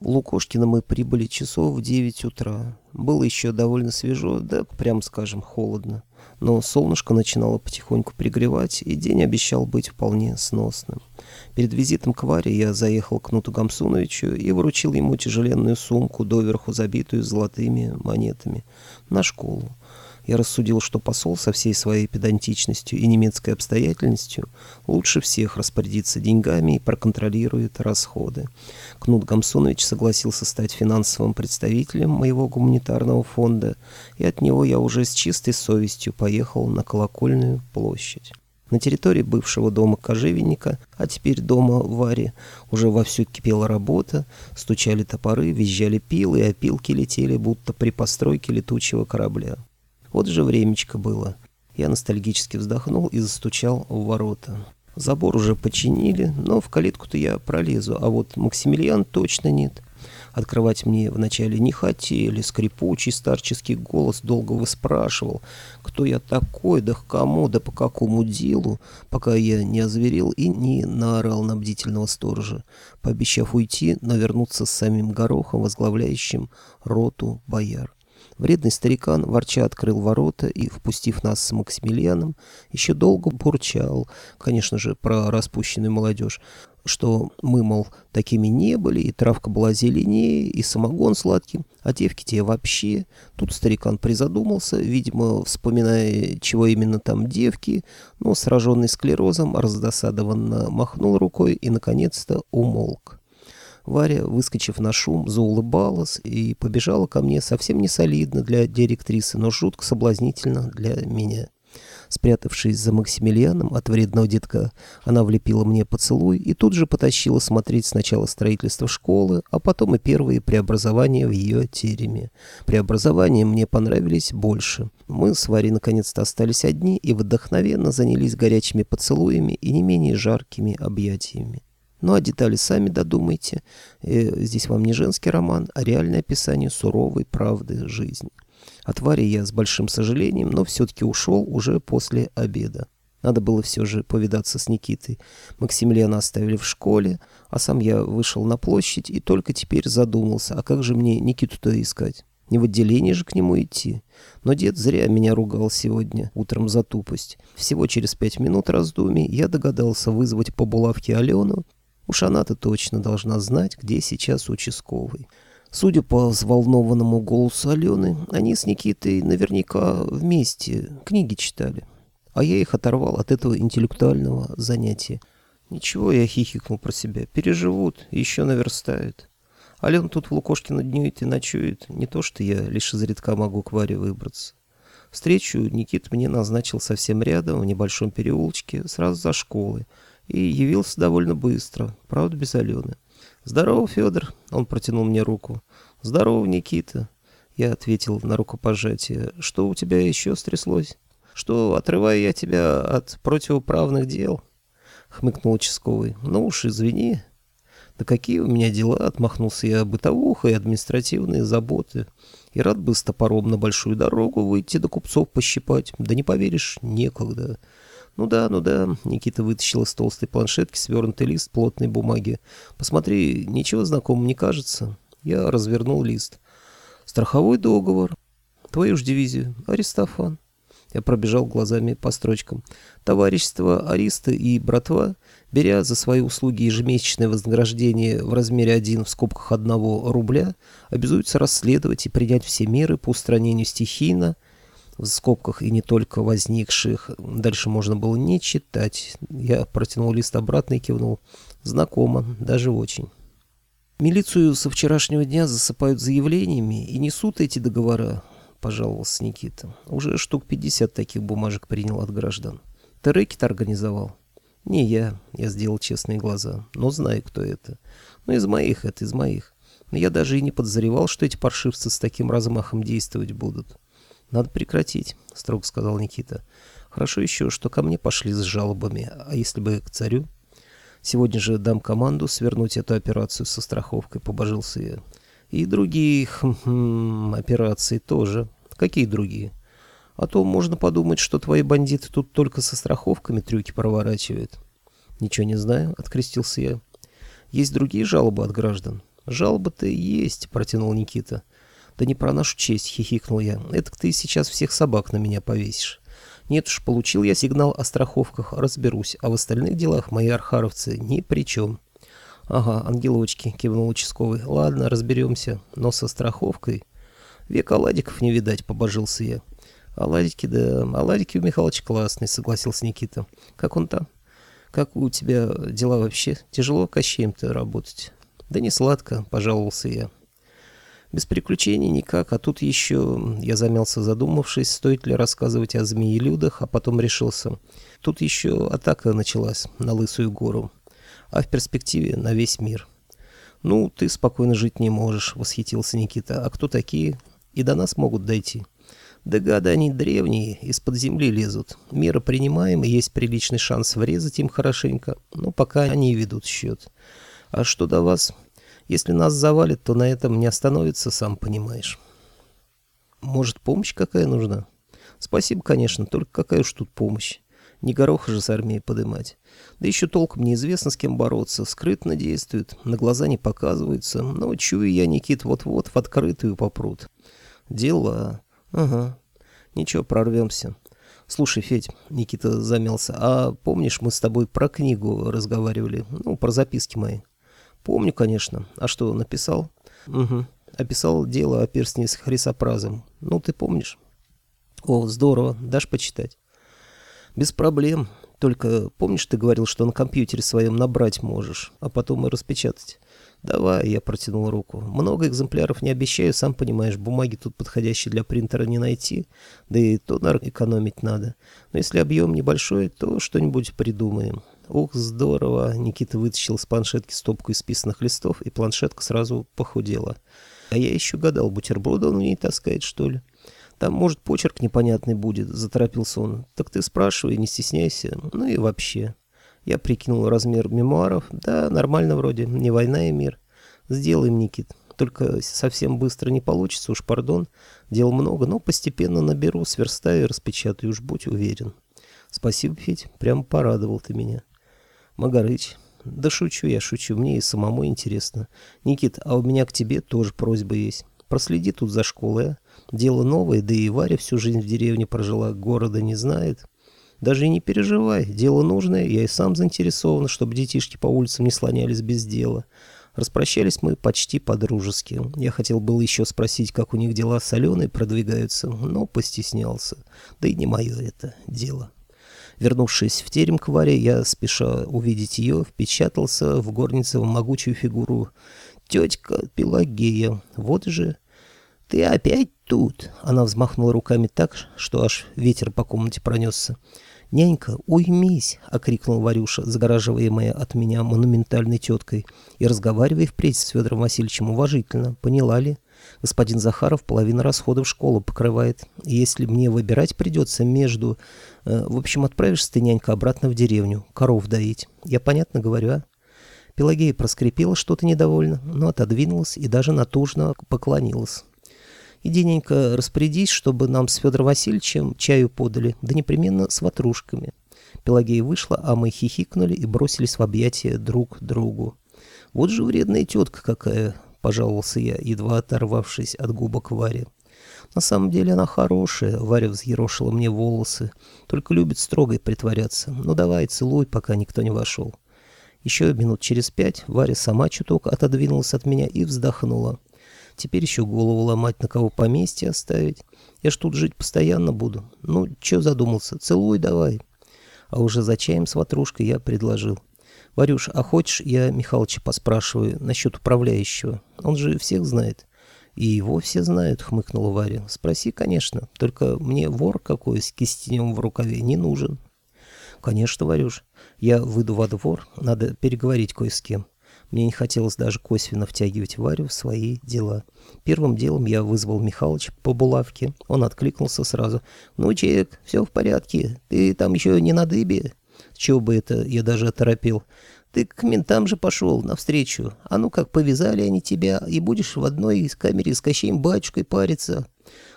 В Лукошкино мы прибыли часов в девять утра. Было еще довольно свежо, да, прям скажем, холодно. Но солнышко начинало потихоньку пригревать, и день обещал быть вполне сносным. Перед визитом к Варе я заехал к Нуту Гамсуновичу и вручил ему тяжеленную сумку, доверху забитую золотыми монетами, на школу. Я рассудил, что посол со всей своей педантичностью и немецкой обстоятельностью лучше всех распорядится деньгами и проконтролирует расходы. Кнут Гамсунович согласился стать финансовым представителем моего гуманитарного фонда, и от него я уже с чистой совестью поехал на Колокольную площадь. На территории бывшего дома кожевенника, а теперь дома Вари, уже вовсю кипела работа, стучали топоры, визжали пилы, и опилки летели, будто при постройке летучего корабля. Вот же времечко было. Я ностальгически вздохнул и застучал в ворота. Забор уже починили, но в калитку-то я пролезу, а вот Максимилиан точно нет. Открывать мне вначале не хотели, скрипучий старческий голос долго выспрашивал, кто я такой, да к кому, да по какому делу, пока я не озверел и не наорал на бдительного сторожа, пообещав уйти, но вернуться с самим Горохом, возглавляющим роту бояр. Вредный старикан, ворча, открыл ворота и, впустив нас с Максимилианом, еще долго бурчал, конечно же, про распущенную молодежь, что мы, мол, такими не были, и травка была зеленее, и самогон сладкий, а девки те вообще. Тут старикан призадумался, видимо, вспоминая, чего именно там девки, но, сраженный склерозом, раздосадованно махнул рукой и, наконец-то, умолк. Варя, выскочив на шум, заулыбалась и побежала ко мне совсем не солидно для директрисы, но жутко соблазнительно для меня. Спрятавшись за Максимилианом от вредного детка, она влепила мне поцелуй и тут же потащила смотреть сначала строительство школы, а потом и первые преобразования в ее тереме. Преобразования мне понравились больше. Мы с Варей наконец-то остались одни и вдохновенно занялись горячими поцелуями и не менее жаркими объятиями. Ну а детали сами додумайте. Э, здесь вам не женский роман, а реальное описание суровой правды жизни. От Вари я с большим сожалением, но все-таки ушел уже после обеда. Надо было все же повидаться с Никитой. Максимилиана оставили в школе, а сам я вышел на площадь и только теперь задумался, а как же мне Никиту-то искать? Не в отделение же к нему идти. Но дед зря меня ругал сегодня утром за тупость. Всего через пять минут раздумий я догадался вызвать по булавке Алену Уж она-то точно должна знать, где сейчас участковый. Судя по взволнованному голосу Алены, они с Никитой наверняка вместе книги читали. А я их оторвал от этого интеллектуального занятия. Ничего, я хихикнул про себя. Переживут, еще наверстают. Алена тут в Лукошкино днюет и ночует. Не то, что я лишь изредка могу к Варе выбраться. Встречу Никит мне назначил совсем рядом, в небольшом переулочке, сразу за школой и явился довольно быстро, правда, без Алены. «Здорово, Федор!» — он протянул мне руку. «Здорово, Никита!» Я ответил на рукопожатие. «Что у тебя еще стряслось?» «Что, отрываю я тебя от противоправных дел?» — хмыкнул участковый. «Ну уж извини». «Да какие у меня дела?» — отмахнулся я. «Бытовуха и административные заботы. И рад бы с топором на большую дорогу выйти до купцов пощипать. Да не поверишь, некогда». «Ну да, ну да», — Никита вытащил из толстой планшетки свернутый лист плотной бумаги. «Посмотри, ничего знакомого не кажется». Я развернул лист. «Страховой договор. Твою ж дивизию. Аристофан». Я пробежал глазами по строчкам. Товарищество Ариста и братва, беря за свои услуги ежемесячное вознаграждение в размере 1 в скобках 1 рубля, обязуются расследовать и принять все меры по устранению стихийно, в скобках и не только возникших. Дальше можно было не читать. Я протянул лист обратно и кивнул. Знакомо, даже очень. Милицию со вчерашнего дня засыпают заявлениями и несут эти договора, пожаловался Никита. Уже штук 50 таких бумажек принял от граждан. Ты рэкет организовал? Не я, я сделал честные глаза, но знаю, кто это. Ну, из моих это, из моих. Но я даже и не подозревал, что эти паршивцы с таким размахом действовать будут. «Надо прекратить», — строго сказал Никита. «Хорошо еще, что ко мне пошли с жалобами, а если бы к царю?» «Сегодня же дам команду свернуть эту операцию со страховкой», — побожился я. «И другие хм, операции тоже. Какие другие?» «А то можно подумать, что твои бандиты тут только со страховками трюки проворачивают». «Ничего не знаю», — открестился я. «Есть другие жалобы от граждан?» «Жалоба-то есть», — протянул Никита. «Да не про нашу честь», — хихикнул я. «Это ты сейчас всех собак на меня повесишь». «Нет уж, получил я сигнал о страховках, разберусь, а в остальных делах мои архаровцы ни при чем». «Ага, ангелочки», — кивнул участковый. «Ладно, разберемся, но со страховкой...» «Век оладиков не видать», — побожился я. «Оладики, да, оладики у Михалыча классные», — согласился Никита. «Как он там?» «Как у тебя дела вообще? Тяжело Кощеем-то работать?» «Да не сладко», — пожаловался я. «Без приключений никак, а тут еще...» Я замялся, задумавшись, стоит ли рассказывать о змеелюдах, а потом решился. Тут еще атака началась на Лысую гору, а в перспективе на весь мир. «Ну, ты спокойно жить не можешь», — восхитился Никита. «А кто такие? И до нас могут дойти». Да гады они древние, из-под земли лезут. Меры принимаем, и есть приличный шанс врезать им хорошенько, но пока они ведут счет. А что до вас? Если нас завалит, то на этом не остановится, сам понимаешь. Может, помощь какая нужна? Спасибо, конечно, только какая уж тут помощь. Не гороха же с армией подымать. Да еще толком неизвестно, с кем бороться. Скрытно действует, на глаза не показывается. Но чую я, Никит, вот-вот в открытую попрут. Дела... Ага. Ничего, прорвемся. Слушай, Федь, Никита замялся, а помнишь, мы с тобой про книгу разговаривали? Ну, про записки мои. Помню, конечно. А что, написал? Угу. Описал дело о перстне с хрисопразом. Ну, ты помнишь? О, здорово. Дашь почитать? Без проблем. Только помнишь, ты говорил, что на компьютере своем набрать можешь, а потом и распечатать? «Давай», — я протянул руку. «Много экземпляров не обещаю, сам понимаешь, бумаги тут подходящие для принтера не найти, да и тонар экономить надо. Но если объем небольшой, то что-нибудь придумаем». «Ух, здорово!» — Никита вытащил с планшетки стопку исписанных листов, и планшетка сразу похудела. «А я еще гадал, бутерброды он в ней таскает, что ли?» «Там, может, почерк непонятный будет», — заторопился он. «Так ты спрашивай, не стесняйся. Ну и вообще». Я прикинул размер мемуаров. Да, нормально вроде, не война и мир. Сделаем, Никит. Только совсем быстро не получится, уж пардон. Дел много, но постепенно наберу, сверстаю и распечатаю, уж будь уверен. Спасибо, Федь, прям порадовал ты меня. Магарыч, да шучу я, шучу, мне и самому интересно. Никит, а у меня к тебе тоже просьба есть. Проследи тут за школой, а? Дело новое, да и Варя всю жизнь в деревне прожила, города не знает. Даже и не переживай, дело нужное, я и сам заинтересован, чтобы детишки по улицам не слонялись без дела. Распрощались мы почти по-дружески. Я хотел было еще спросить, как у них дела с Аленой продвигаются, но постеснялся. Да и не мое это дело. Вернувшись в терем к Варе, я, спеша увидеть ее, впечатался в горнице в могучую фигуру. «Тетка Пелагея, вот же...» «Ты опять тут?» Она взмахнула руками так, что аж ветер по комнате пронесся. «Нянька, уймись!» — окрикнул Варюша, загораживаемая от меня монументальной теткой. «И разговаривай впредь с Федором Васильевичем уважительно. Поняла ли? Господин Захаров половину расходов школы покрывает. Если мне выбирать придется между... Э, в общем, отправишься ты, нянька, обратно в деревню, коров доить. Я понятно говорю, а?» Пелагея проскрипела что-то недовольно, но отодвинулась и даже натужно поклонилась. Иди, ненька, распорядись, чтобы нам с Федором Васильевичем чаю подали, да непременно с ватрушками. Пелагея вышла, а мы хихикнули и бросились в объятия друг другу. «Вот же вредная тетка какая!» — пожаловался я, едва оторвавшись от губок Вари. «На самом деле она хорошая», — Варя взъерошила мне волосы, «только любит строгой притворяться. Ну давай, целуй, пока никто не вошел». Еще минут через пять Варя сама чуток отодвинулась от меня и вздохнула. Теперь еще голову ломать, на кого поместье оставить. Я ж тут жить постоянно буду. Ну, че задумался? Целуй давай. А уже за чаем с ватрушкой я предложил. Варюш, а хочешь, я Михалыча поспрашиваю насчет управляющего? Он же всех знает. И его все знают, хмыкнула Варя. Спроси, конечно. Только мне вор какой с кистенем в рукаве не нужен. Конечно, Варюш. Я выйду во двор, надо переговорить кое с кем. Мне не хотелось даже косвенно втягивать Варю в свои дела. Первым делом я вызвал Михалыч по булавке. Он откликнулся сразу. «Ну, Чек, все в порядке. Ты там еще не на дыбе?» Чего бы это, я даже оторопел. «Ты к ментам же пошел навстречу. А ну как, повязали они тебя, и будешь в одной из камере с Кощеем батюшкой париться?»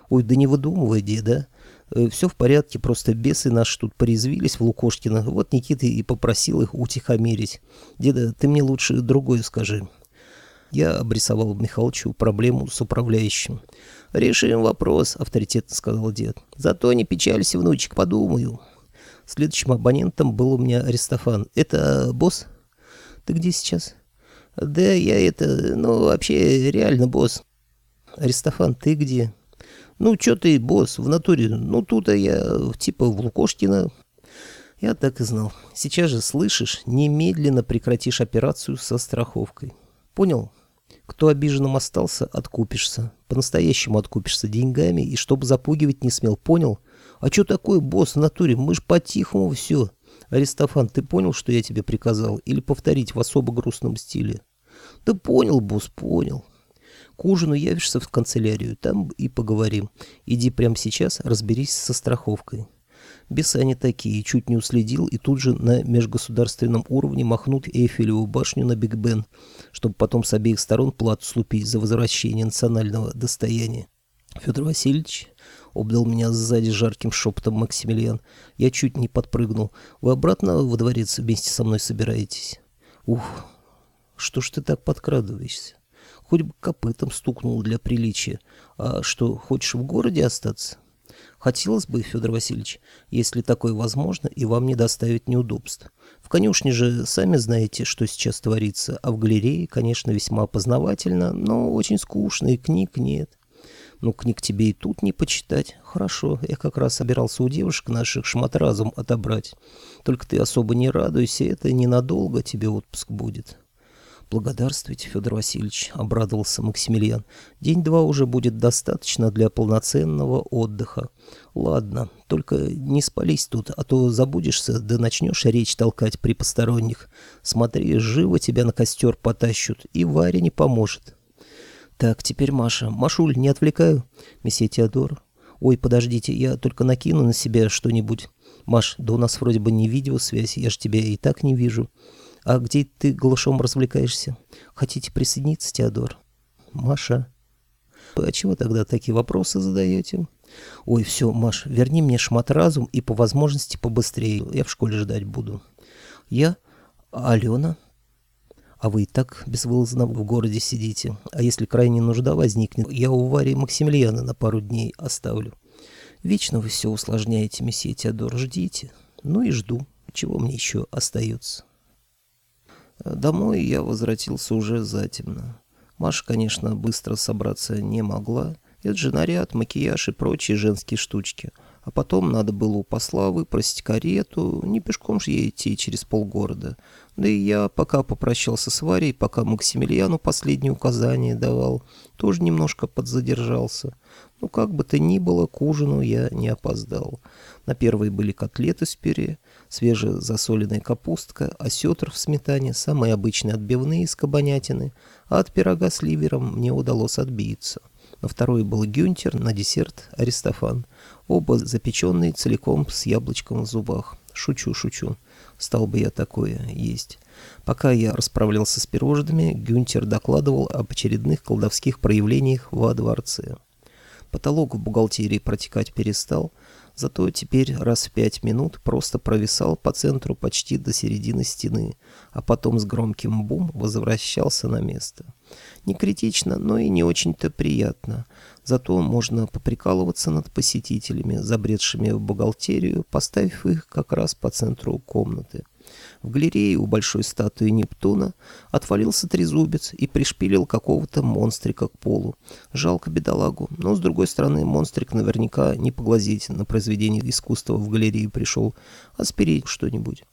«Ой, да не выдумывай, деда. Э, все в порядке, просто бесы наши тут порезвились в Лукошкино. Вот Никита и попросил их утихомирить. Деда, ты мне лучше другое скажи. Я обрисовал Михалычу проблему с управляющим. «Решим вопрос», — авторитетно сказал дед. «Зато не печалься, внучек, подумаю». Следующим абонентом был у меня Аристофан. «Это босс?» «Ты где сейчас?» «Да я это... Ну, вообще, реально босс». «Аристофан, ты где?» «Ну, чё ты, босс, в натуре? Ну, тут-то я типа в Лукошкино». «Я так и знал. Сейчас же, слышишь, немедленно прекратишь операцию со страховкой. Понял?» Кто обиженным остался, откупишься. По-настоящему откупишься деньгами, и чтобы запугивать не смел, понял? А что такое, босс, в натуре? Мы ж по-тихому все. Аристофан, ты понял, что я тебе приказал? Или повторить в особо грустном стиле? Да понял, босс, понял. К ужину явишься в канцелярию, там и поговорим. Иди прямо сейчас, разберись со страховкой. Бесы они такие, чуть не уследил и тут же на межгосударственном уровне махнут Эйфелеву башню на Биг Бен, чтобы потом с обеих сторон плату слупить за возвращение национального достояния. Федор Васильевич обдал меня сзади жарким шепотом Максимилиан. Я чуть не подпрыгнул. Вы обратно во дворец вместе со мной собираетесь? Ух, что ж ты так подкрадываешься? Хоть бы копытом стукнул для приличия. А что, хочешь в городе остаться? Хотелось бы, Федор Васильевич, если такое возможно, и вам не доставить неудобств. В конюшне же сами знаете, что сейчас творится, а в галерее, конечно, весьма познавательно, но очень скучно, и книг нет. Ну, книг тебе и тут не почитать. Хорошо, я как раз собирался у девушек наших шмат разум отобрать. Только ты особо не радуйся, это ненадолго тебе отпуск будет. «Благодарствуйте, Федор Васильевич», — обрадовался Максимилиан. «День-два уже будет достаточно для полноценного отдыха. Ладно, только не спались тут, а то забудешься, да начнешь речь толкать при посторонних. Смотри, живо тебя на костер потащут, и Варя не поможет». «Так, теперь Маша. Машуль, не отвлекаю?» «Месье Теодор». «Ой, подождите, я только накину на себя что-нибудь». «Маш, да у нас вроде бы не видеосвязь, я ж тебя и так не вижу». А где ты голышом развлекаешься? Хотите присоединиться, Теодор? Маша. А чего тогда такие вопросы задаете? Ой, все, Маш, верни мне шмат разум и по возможности побыстрее. Я в школе ждать буду. Я? Алена? А вы и так безвылазно в городе сидите. А если крайне нужда возникнет, я у Вари Максимилиана на пару дней оставлю. Вечно вы все усложняете, месье Теодор, ждите. Ну и жду. Чего мне еще остается? Домой я возвратился уже затемно. Маша, конечно, быстро собраться не могла. Это же наряд, макияж и прочие женские штучки. А потом надо было у посла выпросить карету, не пешком же ей идти через полгорода. Да и я, пока попрощался с Варей, пока Максимилиану последние указания давал, тоже немножко подзадержался. Ну, как бы то ни было, к ужину я не опоздал. На первые были котлеты с пюре, свежезасоленная капустка, осетр в сметане, самые обычные отбивные из кабанятины, а от пирога с ливером мне удалось отбиться. На второй был гюнтер, на десерт аристофан. Оба запеченные целиком с яблочком в зубах. Шучу, шучу. Стал бы я такое есть. Пока я расправлялся с пирожными, Гюнтер докладывал об очередных колдовских проявлениях во дворце. Потолок в бухгалтерии протекать перестал, Зато теперь раз в пять минут просто провисал по центру почти до середины стены, а потом с громким бум возвращался на место. Не критично, но и не очень-то приятно. Зато можно поприкалываться над посетителями, забредшими в бухгалтерию, поставив их как раз по центру комнаты. В галерее у большой статуи Нептуна отвалился трезубец и пришпилил какого-то монстрика к полу. Жалко бедолагу, но, с другой стороны, монстрик наверняка не поглазеть на произведение искусства в галерее пришел, а спереть что-нибудь.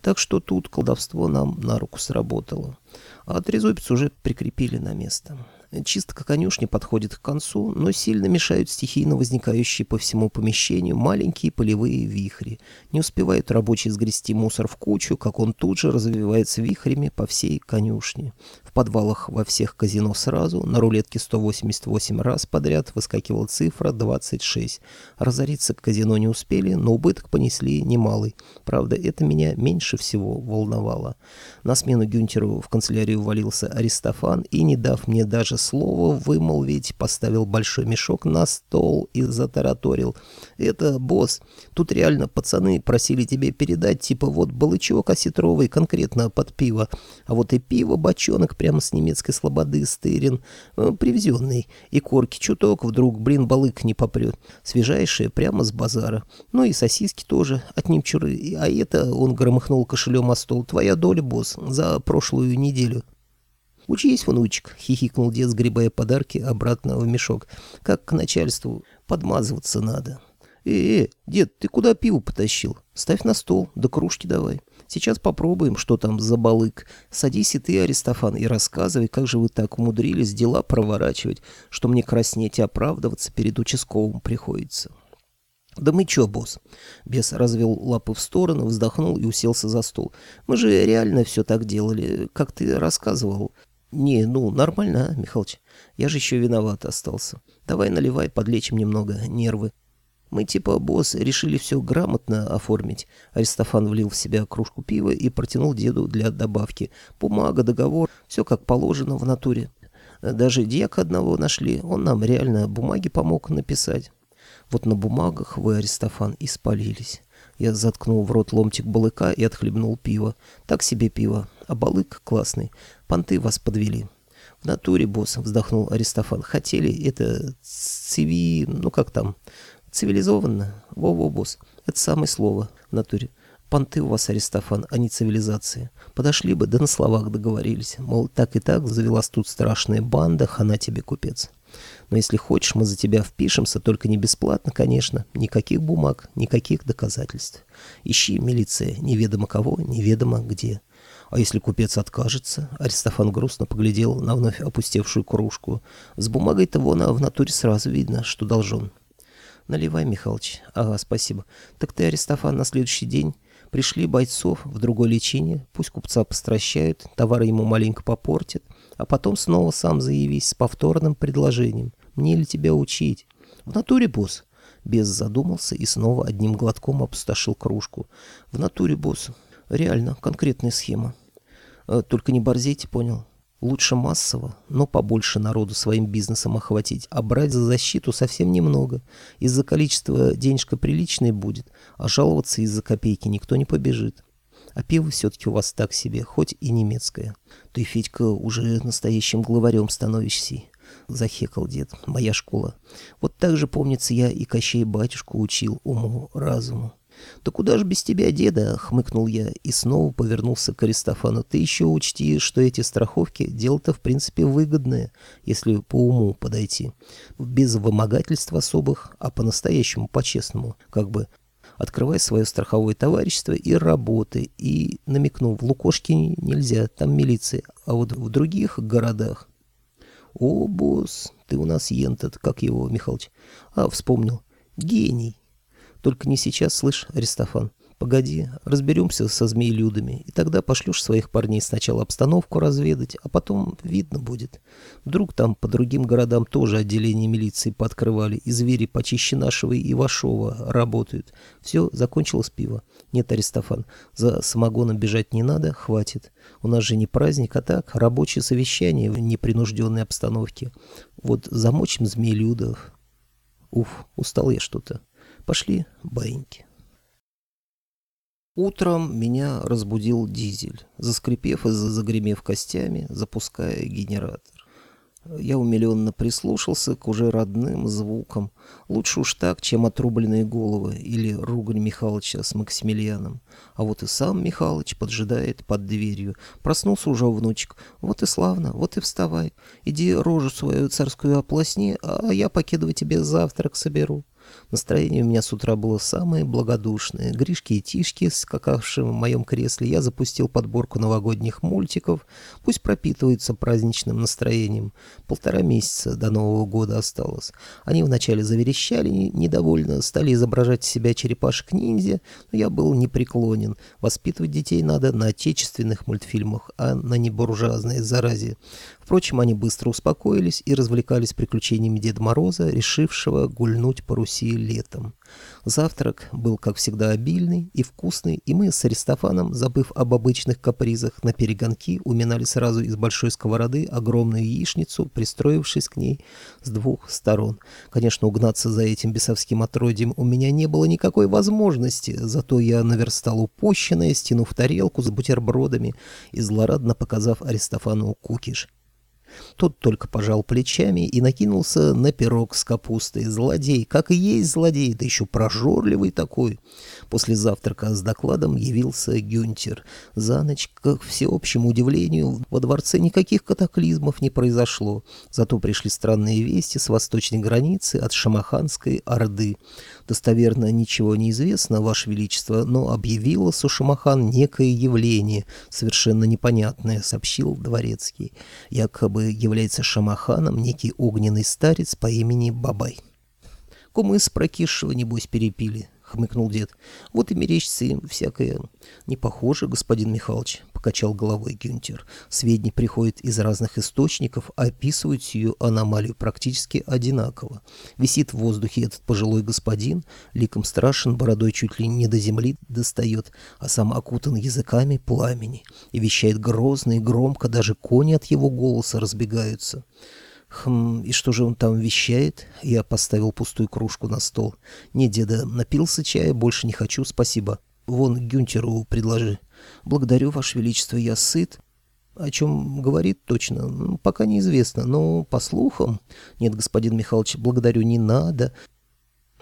Так что тут колдовство нам на руку сработало. А трезубец уже прикрепили на место. Чистка конюшни подходит к концу, но сильно мешают стихийно возникающие по всему помещению маленькие полевые вихри. Не успевают рабочие сгрести мусор в кучу, как он тут же развивается вихрями по всей конюшне. В подвалах во всех казино сразу на рулетке 188 раз подряд выскакивала цифра 26. Разориться к казино не успели, но убыток понесли немалый. Правда, это меня меньше всего волновало. На смену Гюнтеру в канцелярию ввалился Аристофан и, не дав мне даже слово вымолвить, поставил большой мешок на стол и затараторил. «Это, босс, тут реально пацаны просили тебе передать, типа вот балычок осетровый конкретно под пиво, а вот и пиво бочонок прямо с немецкой слободы стырен, э, привезенный, и корки чуток вдруг, блин, балык не попрет, свежайшие прямо с базара. Ну и сосиски тоже от немчуры, а это, он громыхнул кошелем о стол, твоя доля, босс, за прошлую неделю». «Учись, внучек», — хихикнул дед, сгребая подарки обратно в мешок. «Как к начальству подмазываться надо». «Э, э, дед, ты куда пиво потащил? Ставь на стол, да кружки давай. Сейчас попробуем, что там за балык. Садись и ты, Аристофан, и рассказывай, как же вы так умудрились дела проворачивать, что мне краснеть и оправдываться перед участковым приходится». «Да мы чё, босс?» Бес развел лапы в сторону, вздохнул и уселся за стол. «Мы же реально все так делали, как ты рассказывал. «Не, ну, нормально, а, Михалыч. Я же еще виноват остался. Давай наливай, подлечим немного нервы». Мы типа, босс, решили все грамотно оформить. Аристофан влил в себя кружку пива и протянул деду для добавки. Бумага, договор, все как положено в натуре. Даже дьяка одного нашли, он нам реально бумаги помог написать. Вот на бумагах вы, Аристофан, и спалились. Я заткнул в рот ломтик балыка и отхлебнул пиво. Так себе пиво, а балык классный. Понты вас подвели. В натуре, босс, вздохнул Аристофан. Хотели это циви... ну как там? Цивилизованно? Во-во, босс. Это самое слово в натуре. Понты у вас, Аристофан, а не цивилизация. Подошли бы, да на словах договорились. Мол, так и так завелась тут страшная банда, хана тебе, купец. Но если хочешь, мы за тебя впишемся, только не бесплатно, конечно. Никаких бумаг, никаких доказательств. Ищи, милиция, неведомо кого, неведомо где. А если купец откажется? Аристофан грустно поглядел на вновь опустевшую кружку. С бумагой-то вон, а в натуре сразу видно, что должен. Наливай, Михалыч. Ага, спасибо. Так ты, Аристофан, на следующий день пришли бойцов в другое лечение, пусть купца постращают, товары ему маленько попортят, а потом снова сам заявись с повторным предложением. Мне ли тебя учить? В натуре, босс. Без задумался и снова одним глотком опустошил кружку. В натуре, босс. Реально, конкретная схема. Э, только не борзейте, понял? Лучше массово, но побольше народу своим бизнесом охватить, а брать за защиту совсем немного. Из-за количества денежка приличной будет, а жаловаться из-за копейки никто не побежит. А пиво все-таки у вас так себе, хоть и немецкое. Ты, Федька, уже настоящим главарем становишься. Захекал дед. Моя школа. Вот так же, помнится, я и Кощей батюшку учил уму-разуму. «Да куда же без тебя, деда?» — хмыкнул я и снова повернулся к Аристофану. «Ты еще учти, что эти страховки — дело-то, в принципе, выгодное, если по уму подойти. Без вымогательств особых, а по-настоящему, по-честному, как бы открывай свое страховое товарищество и работай. И намекнул, в Лукошке нельзя, там милиция, а вот в других городах. О, босс, ты у нас ентот, как его, Михалыч? А, вспомнил. Гений. Только не сейчас, слышь, Аристофан. Погоди, разберемся со змеелюдами, и тогда пошлешь своих парней сначала обстановку разведать, а потом видно будет. Вдруг там по другим городам тоже отделение милиции пооткрывали, и звери почище нашего и Ивашова работают. Все, закончилось пиво. Нет, Аристофан, за самогоном бежать не надо, хватит. У нас же не праздник, а так, рабочее совещание в непринужденной обстановке. Вот замочим змеелюдов. Уф, устал я что-то. Пошли, баиньки. Утром меня разбудил дизель, заскрипев и загремев костями, запуская генератор. Я умиленно прислушался к уже родным звукам. Лучше уж так, чем отрубленные головы или ругань Михалыча с Максимилианом. А вот и сам Михалыч поджидает под дверью. Проснулся уже внучек. Вот и славно, вот и вставай. Иди рожу свою царскую ополосни, а я покидываю тебе завтрак соберу. Настроение у меня с утра было самое благодушное. Гришки и Тишки, скакавшие в моем кресле, я запустил подборку новогодних мультиков. Пусть пропитываются праздничным настроением. Полтора месяца до Нового года осталось. Они вначале заверещали недовольно, стали изображать себя черепашек-ниндзя, но я был непреклонен. Воспитывать детей надо на отечественных мультфильмах, а на небуржуазной заразе. Впрочем, они быстро успокоились и развлекались приключениями Деда Мороза, решившего гульнуть по Руси Феодосии летом. Завтрак был, как всегда, обильный и вкусный, и мы с Аристофаном, забыв об обычных капризах, на перегонки уминали сразу из большой сковороды огромную яичницу, пристроившись к ней с двух сторон. Конечно, угнаться за этим бесовским отродьем у меня не было никакой возможности, зато я наверстал упущенное, стянув тарелку с бутербродами и злорадно показав Аристофану кукиш. Тот только пожал плечами и накинулся на пирог с капустой. Злодей, как и есть злодей, да еще прожорливый такой. После завтрака с докладом явился Гюнтер. За ночь, к всеобщему удивлению, во дворце никаких катаклизмов не произошло. Зато пришли странные вести с восточной границы от Шамаханской Орды. Достоверно ничего не известно, Ваше Величество, но объявила Сушамахан некое явление, совершенно непонятное, сообщил Дворецкий. Якобы является Шамаханом некий огненный старец по имени Бабай. Кумыс прокисшего, небось, перепили, — хмыкнул дед. — Вот и мерещится им всякое. — Не похоже, господин Михайлович, — покачал головой Гюнтер. Сведения приходят из разных источников, а описывают ее аномалию практически одинаково. Висит в воздухе этот пожилой господин, ликом страшен, бородой чуть ли не до земли достает, а сам окутан языками пламени и вещает грозно и громко, даже кони от его голоса разбегаются. — Хм, и что же он там вещает? Я поставил пустую кружку на стол. Не, деда, напился чая, больше не хочу, спасибо. Вон Гюнтеру предложи. Благодарю, Ваше Величество, я сыт. О чем говорит точно, пока неизвестно, но по слухам... Нет, господин Михайлович, благодарю, не надо.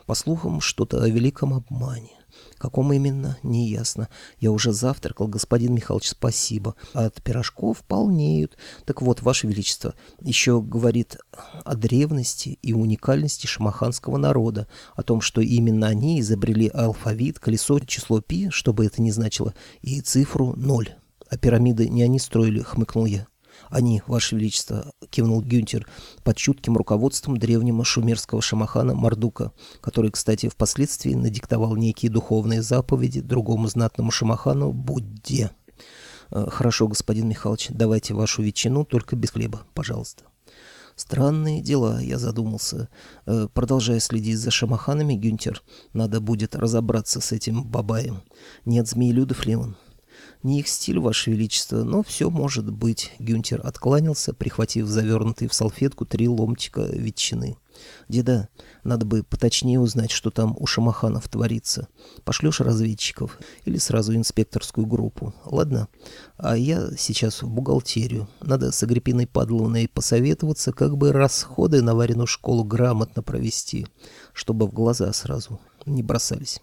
По слухам, что-то о великом обмане. Каком именно, неясно. Я уже завтракал, господин Михайлович, спасибо. От пирожков полнеют. Так вот, Ваше Величество, еще говорит о древности и уникальности шамаханского народа, о том, что именно они изобрели алфавит, колесо, число пи, что бы это ни значило, и цифру ноль. А пирамиды не они строили, хмыкнул я. «Они, Ваше Величество», — кивнул Гюнтер, под чутким руководством древнего шумерского шамахана Мардука, который, кстати, впоследствии надиктовал некие духовные заповеди другому знатному шамахану Будде. «Э, «Хорошо, господин Михайлович, давайте вашу ветчину, только без хлеба, пожалуйста». Странные дела, я задумался. Э, продолжая следить за шамаханами, Гюнтер, надо будет разобраться с этим бабаем. Нет змеелюдов ли он? Не их стиль, Ваше Величество, но все может быть. Гюнтер откланялся, прихватив завернутый в салфетку три ломтика ветчины. Деда, надо бы поточнее узнать, что там у шамаханов творится. Пошлешь разведчиков или сразу инспекторскую группу. Ладно? А я сейчас в бухгалтерию. Надо с Агриппиной Падловной посоветоваться, как бы расходы на вареную школу грамотно провести, чтобы в глаза сразу не бросались.